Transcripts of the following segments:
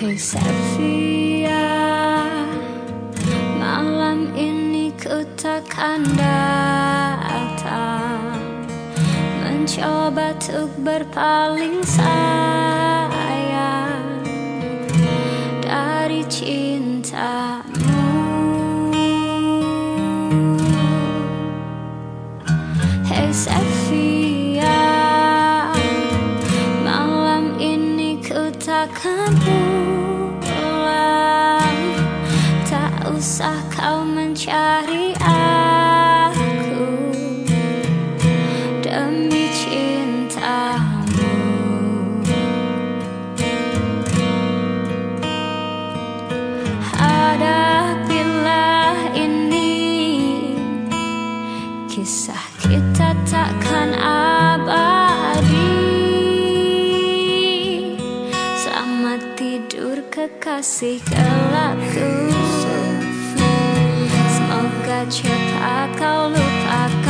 Hey Safia Malam ini ku takkan datang Mencoba untuk berpaling sayang Dari cintamu. Ku takkan mencari aku demi cintamu. Hadapilah ini Kisah kita takkan abadi. Selamat tidur kekasih gelapku cepat kau lupakan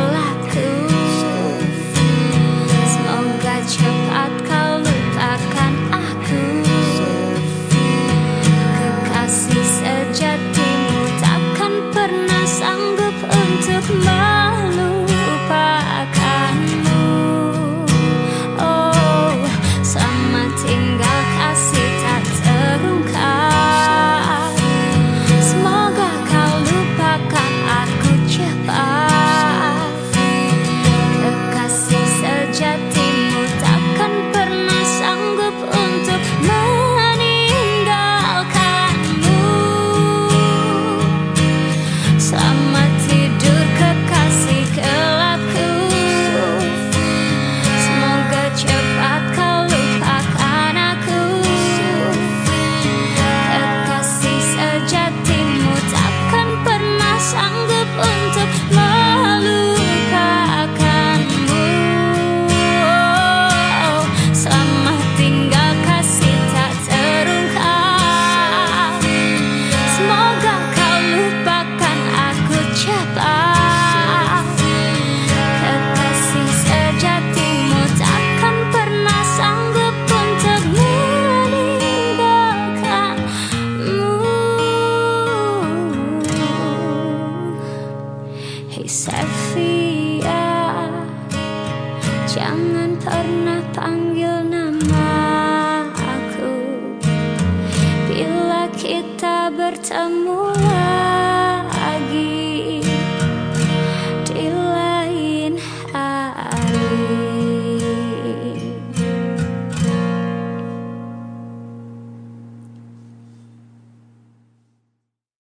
Jangan pernah panggil nama aku. Bila kita bertemu